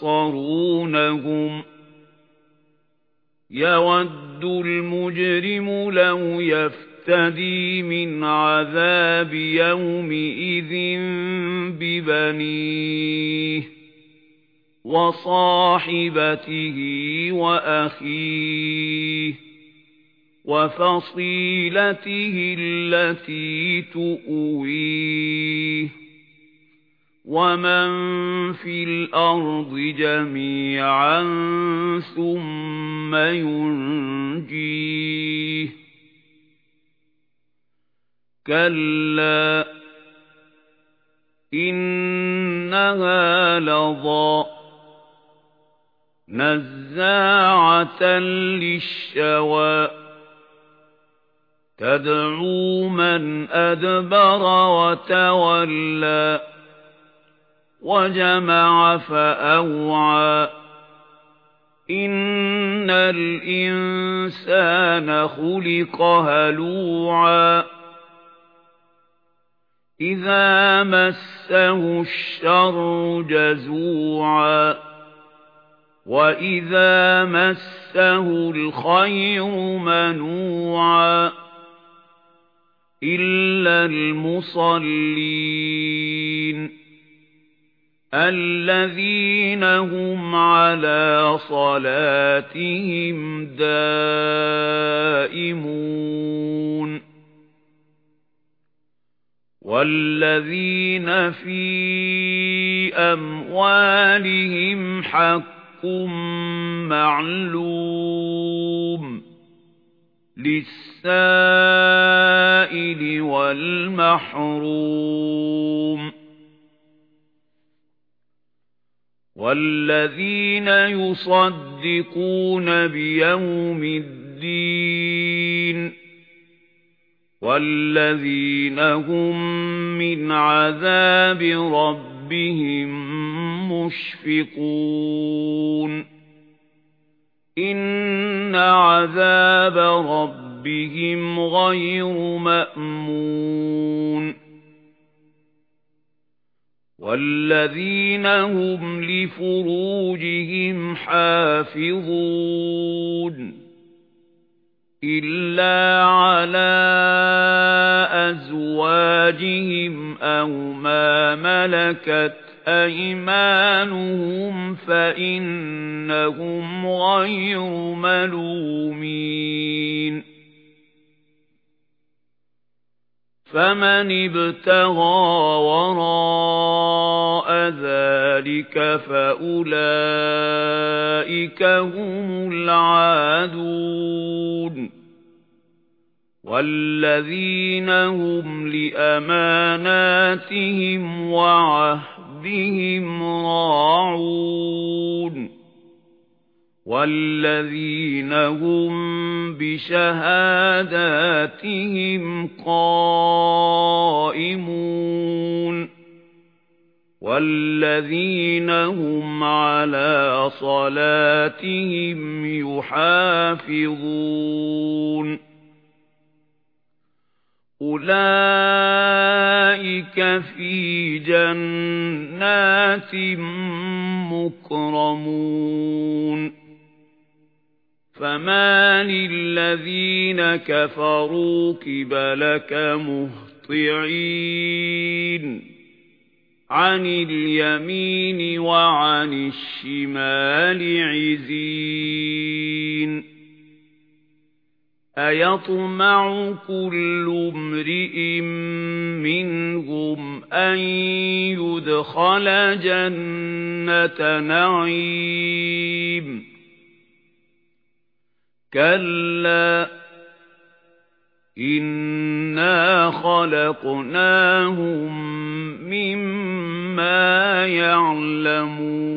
يبصرونهم يود المجرم لو يفتدي من عذاب يومئذ ببنيه وصاحبته وأخيه وفصيلته التي تؤويه ومن في الأرض جميعا ثم ينجيه كلا إنها لظى نزاعة للشوى تدعو من أدبر وتولى وجمع فأوعى. إن الإنسان خلق هلوعا. إذا مسه الشر جزوعا. وإذا مسه الخير منوعا. إلا المصلين. الذين هم على صلاتهم دائمون. والذين في أموالهم حق معلوم. للسائل والمحروم. والذين يصدقون بيوم الدين والذين هم من عذاب ربهم مشفقون إن عذاب ربهم غير مأمون والذين هم لفروجهم حافظون إلا على أزواجهم أو ما ملكت أيمانهم فإنهم غير ملومين فمن ابتغى وراء ذلك فأولئك هم العادون والذين هم لأماناتهم وعهدهم راعون والذين هم بشهاداتهم قائمون والذين هم على صلاتهم يحافظون أولئك في جنات مكرمون فما للذين كفروا كبلك مهطعين عن اليمين وعن الشمال عزين أيطمع كل امرئ منهم أن يدخل جنة نعيم كلا إنا خلقناهم مما يعلمون